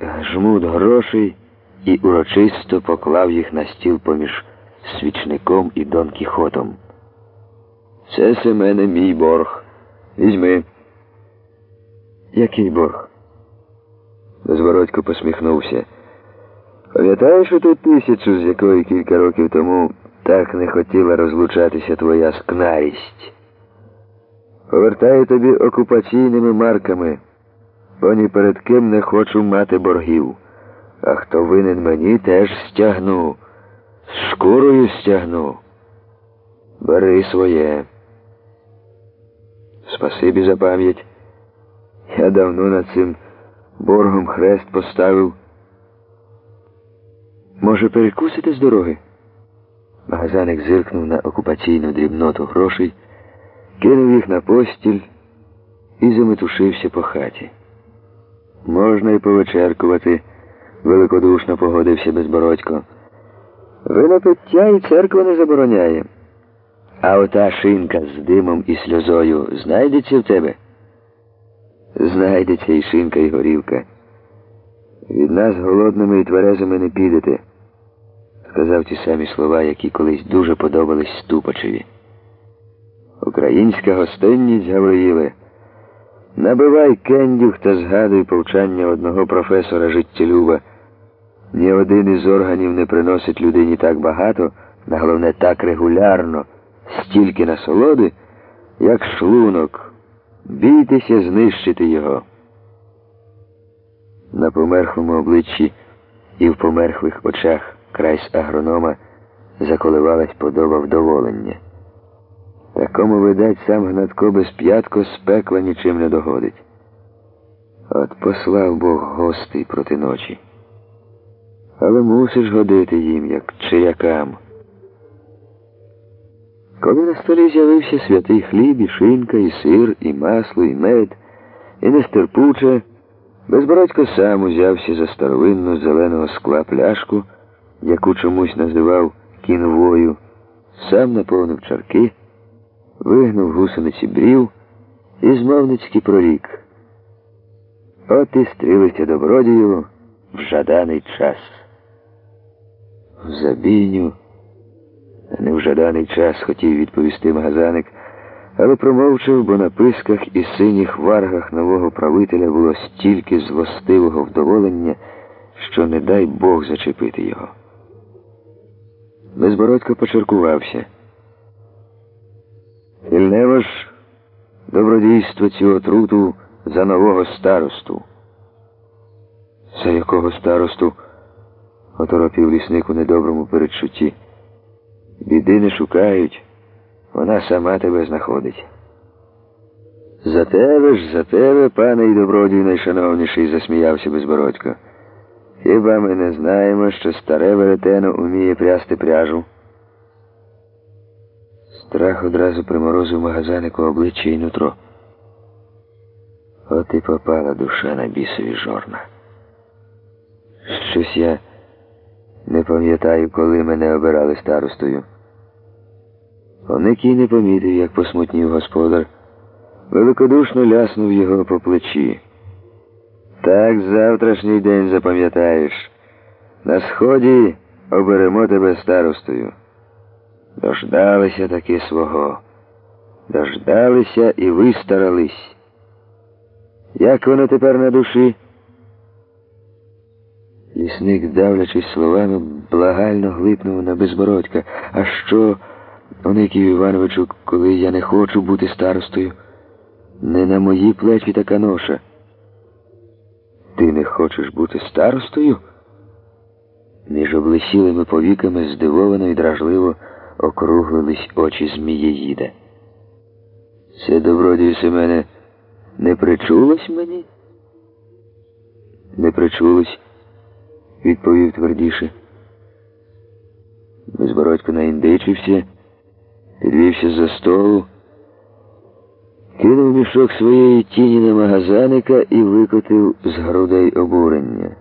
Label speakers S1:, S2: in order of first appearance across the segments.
S1: жмут грошей і урочисто поклав їх на стіл поміж свічником і Дон Кіхотом. Це Семене мій борг. Візьми. Який борг? Безвородько посміхнувся. Пам'ятаєш оту тисячу, з якої кілька років тому так не хотіла розлучатися твоя скнарість? Повертаю тобі окупаційними марками, бо перед ким не хочу мати боргів. А хто винен мені, теж стягну. З шкурою стягну. Бери своє. Спасибі за пам'ять. Я давно над цим боргом хрест поставив. Може, перекусити з дороги? Магазаник зиркнув на окупаційну дрібноту грошей, кинув їх на постіль і заметушився по хаті. Можна й повечеркувати, великодушно погодився безбородько. Винопиття і церква не забороняє. А ота шинка з димом і сльозою знайдеться в тебе? Знайдеться і шинка, і горілка. Від нас голодними і тверезими не підете, сказав ті самі слова, які колись дуже подобались Ступачеві. Українська гостинність, Гавриїле, набивай кендюх та згадуй повчання одного професора життєлюба. Ні один із органів не приносить людині так багато, на головне так регулярно, стільки насолоди, як шлунок. Бійтеся знищити його. На померхлому обличчі і в померхлих очах крайсь агронома заколивалась подоба вдоволення. Такому, видать, сам Гнатко без п'ятко з пекла нічим не догодить. От послав Бог гостей проти ночі. Але мусиш годити їм, як чирякам. Коли на столі з'явився святий хліб, і шинка, і сир, і масло, і мед, і нестерпуче, безбородько сам узявся за старовинну зеленого скла пляшку, яку чомусь називав кіновою, сам наповнив чарки, вигнув гусениці брів і змовницьки прорік. От і стрілися добродію в жаданий час. В забійню. Не в жаданий час хотів відповісти магазаник, але промовчав, бо на писках і синіх варгах нового правителя було стільки злостивого вдоволення, що не дай Бог зачепити його. Безбородько почеркувався. Ільнево ж добродійство цю отруту за нового старосту. За якого старосту? оторопів лісник у недоброму передчутті. Біди не шукають, вона сама тебе знаходить. За тебе ж, за тебе, пане і добродій найшановніший, засміявся безбородько. Хіба ми не знаємо, що старе веретено уміє прясти пряжу? Страх одразу приморозив магазанику обличчя і нутро. От і попала душа на бісові жорна. Щось я не пам'ятаю, коли мене обирали старостою. Оникій не помітив, як посмутнів господар, великодушно ляснув його по плечі. Так завтрашній день запам'ятаєш. На сході оберемо тебе старостою. Дождалися таки свого. Дождалися і вистарались. Як воно тепер на душі? Лісник, давлячись словами, благально глипнув на безбородька. А що, Оникію Івановичу, коли я не хочу бути старостою? Не на мої плечі така ноша. Ти не хочеш бути старостою? Між облесілими повіками здивовано і дражливо округлились очі Змієїда. Це добродію Семене не причулось мені? Не причулось відповів твердіше. Безбородько наіндичився, підвівся за столу, кинув мішок своєї тіні на магазаника і викотив з грудей обурення.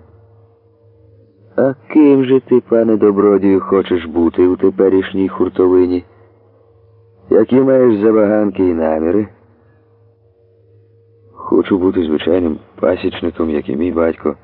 S1: А ким же ти, пане добродію, хочеш бути у теперішній хуртовині? Які маєш забаганки і наміри? Хочу бути звичайним пасічником, як і мій батько.